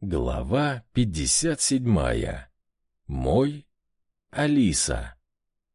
Глава 57. Мой Алиса.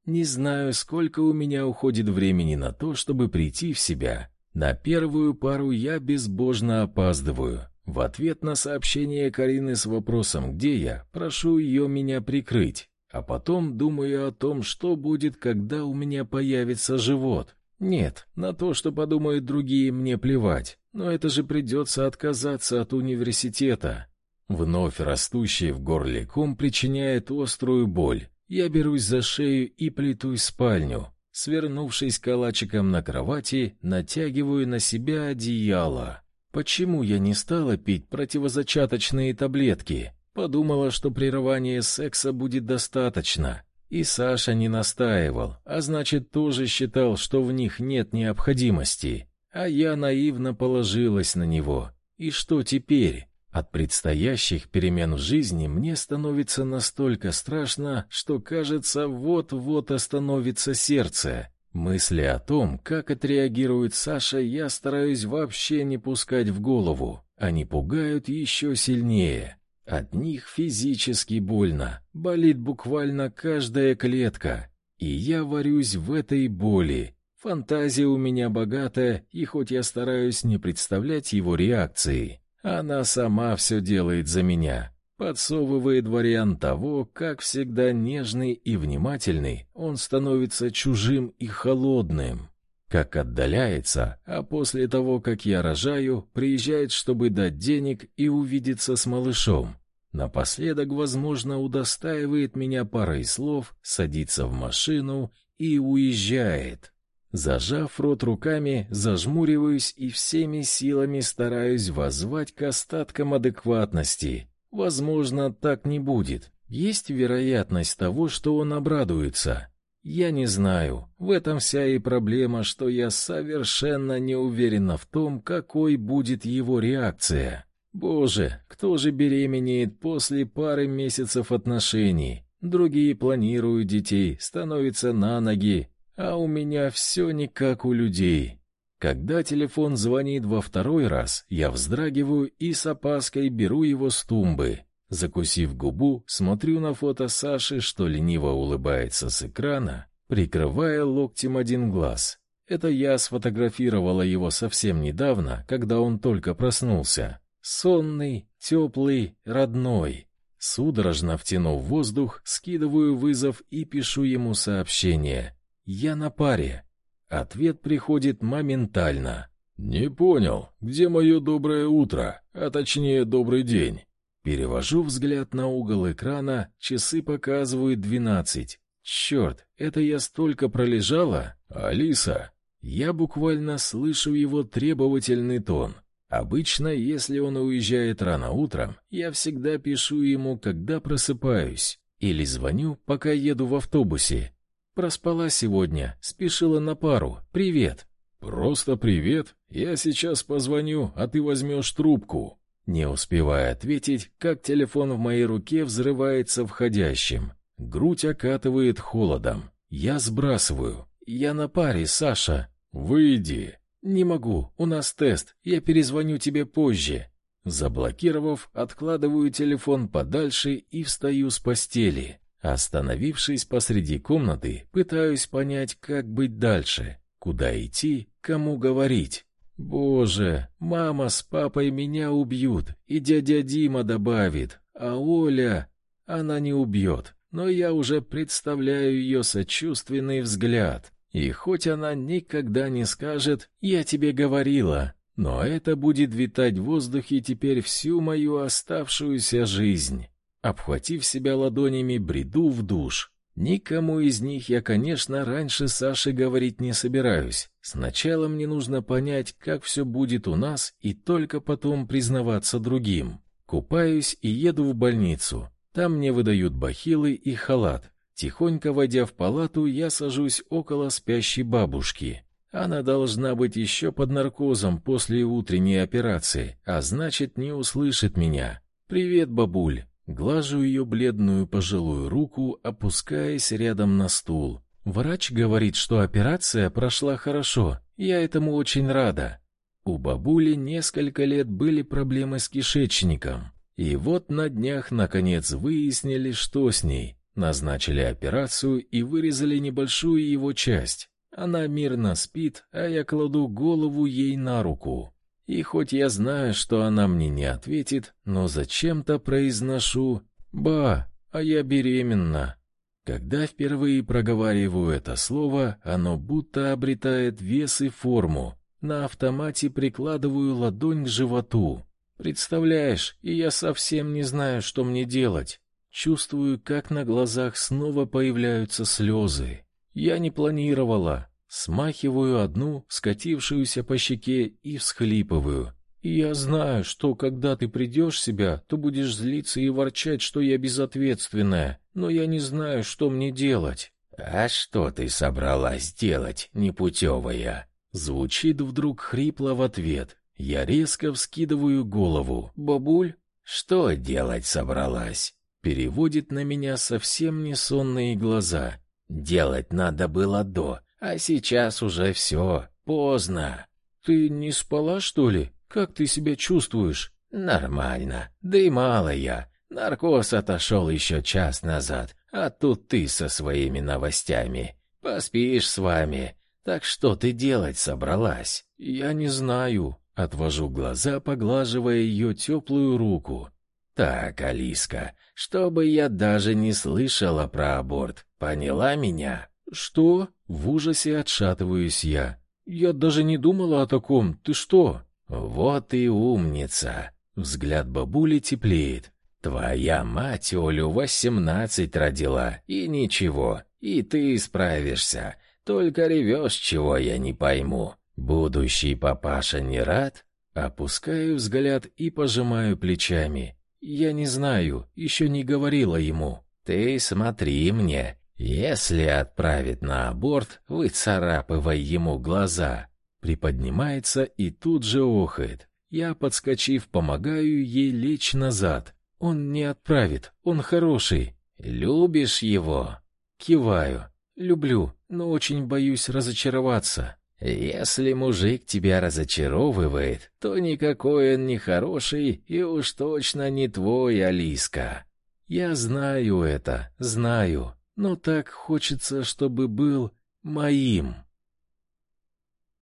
Не знаю, сколько у меня уходит времени на то, чтобы прийти в себя. На первую пару я безбожно опаздываю. В ответ на сообщение Карины с вопросом «Где я?», прошу ее меня прикрыть. А потом думаю о том, что будет, когда у меня появится живот. Нет, на то, что подумают другие, мне плевать. Но это же придется отказаться от университета. Вновь растущий в горле ком причиняет острую боль. Я берусь за шею и плетусь в спальню. Свернувшись калачиком на кровати, натягиваю на себя одеяло. Почему я не стала пить противозачаточные таблетки? Подумала, что прерывания секса будет достаточно. И Саша не настаивал, а значит, тоже считал, что в них нет необходимости. А я наивно положилась на него. И что теперь? От предстоящих перемен в жизни мне становится настолько страшно, что, кажется, вот-вот остановится сердце. Мысли о том, как отреагирует Саша, я стараюсь вообще не пускать в голову. Они пугают еще сильнее. От них физически больно, болит буквально каждая клетка. И я варюсь в этой боли. Фантазия у меня богатая, и хоть я стараюсь не представлять его реакции, она сама все делает за меня, подсовывает вариант того, как всегда нежный и внимательный, он становится чужим и холодным. Как отдаляется, а после того, как я рожаю, приезжает, чтобы дать денег и увидеться с малышом. Напоследок, возможно, удостаивает меня парой слов, садится в машину и уезжает. Зажав рот руками, зажмуриваюсь и всеми силами стараюсь воззвать к остаткам адекватности. Возможно, так не будет. Есть вероятность того, что он обрадуется. Я не знаю. В этом вся и проблема, что я совершенно не уверена в том, какой будет его реакция. Боже, кто же беременеет после пары месяцев отношений? Другие планируют детей, становятся на ноги, а у меня все не как у людей. Когда телефон звонит во второй раз, я вздрагиваю и с опаской беру его с тумбы. Закусив губу, смотрю на фото Саши, что лениво улыбается с экрана, прикрывая локтем один глаз. Это я сфотографировала его совсем недавно, когда он только проснулся. Сонный, теплый, родной. Судорожно втянув воздух, скидываю вызов и пишу ему сообщение. Я на паре. Ответ приходит моментально. Не понял, где мое доброе утро, а точнее добрый день. Перевожу взгляд на угол экрана, часы показывают двенадцать. Черт, это я столько пролежала? Алиса, я буквально слышу его требовательный тон. Обычно, если он уезжает рано утром, я всегда пишу ему, когда просыпаюсь, или звоню, пока еду в автобусе. Проспала сегодня, спешила на пару. Привет. Просто привет. Я сейчас позвоню, а ты возьмешь трубку. Не успевая ответить, как телефон в моей руке взрывается входящим. Грудь окатывает холодом. Я сбрасываю. Я на паре, Саша. Выйди. Не могу. У нас тест. Я перезвоню тебе позже. Заблокировав, откладываю телефон подальше и встаю с постели. Остановившись посреди комнаты, пытаюсь понять, как быть дальше, куда идти, кому говорить. Боже, мама с папой меня убьют, и дядя Дима добавит, а Оля, она не убьет, но я уже представляю ее сочувственный взгляд. И хоть она никогда не скажет «я тебе говорила», но это будет витать в воздухе теперь всю мою оставшуюся жизнь. Обхватив себя ладонями, бреду в душ. Никому из них я, конечно, раньше Саше говорить не собираюсь. Сначала мне нужно понять, как все будет у нас, и только потом признаваться другим. Купаюсь и еду в больницу. Там мне выдают бахилы и халат. Тихонько войдя в палату, я сажусь около спящей бабушки. Она должна быть еще под наркозом после утренней операции, а значит, не услышит меня. Привет, бабуль. Глажу ее бледную пожилую руку, опускаясь рядом на стул. Врач говорит, что операция прошла хорошо. Я этому очень рада. У бабули несколько лет были проблемы с кишечником. И вот на днях наконец выяснили, что с ней. Назначили операцию и вырезали небольшую его часть. Она мирно спит, а я кладу голову ей на руку. И хоть я знаю, что она мне не ответит, но зачем-то произношу «Ба, а я беременна». Когда впервые проговариваю это слово, оно будто обретает вес и форму. На автомате прикладываю ладонь к животу. Представляешь, и я совсем не знаю, что мне делать. Чувствую, как на глазах снова появляются слезы. Я не планировала. Смахиваю одну, скатившуюся по щеке, и всхлипываю. И я знаю, что когда ты придешь в себя, то будешь злиться и ворчать, что я безответственная, но я не знаю, что мне делать. А что ты собралась делать, непутевая? Звучит вдруг хрипло в ответ. Я резко вскидываю голову. Бабуль, что делать собралась? Переводит на меня совсем не сонные глаза. Делать надо было до, а сейчас уже все, поздно. Ты не спала, что ли? Как ты себя чувствуешь? Нормально. Да и мало я. Наркоз отошел еще час назад, а тут ты со своими новостями. Поспишь с вами. Так что ты делать собралась? Я не знаю. Отвожу глаза, поглаживая ее теплую руку. Так, Алиска, чтобы я даже не слышала про аборт. Поняла меня? Что? В ужасе отшатываюсь я. Я даже не думала о таком. Ты что? Вот и умница. Взгляд бабули теплеет. Твоя мать Олю восемнадцать родила, и ничего, и ты справишься. Только ревешь, чего я не пойму. Будущий папаша не рад? Опускаю взгляд и пожимаю плечами. Я не знаю, еще не говорила ему. Ты смотри мне. Если отправит на аборт, выцарапывай ему глаза. Приподнимается и тут же охает. Я, подскочив, помогаю ей лечь назад. Он не отправит, он хороший. Любишь его? Киваю. Люблю, но очень боюсь разочароваться. Если мужик тебя разочаровывает, то никакой он не хороший и уж точно не твой, Алиска. Я знаю это, знаю, но так хочется, чтобы был моим.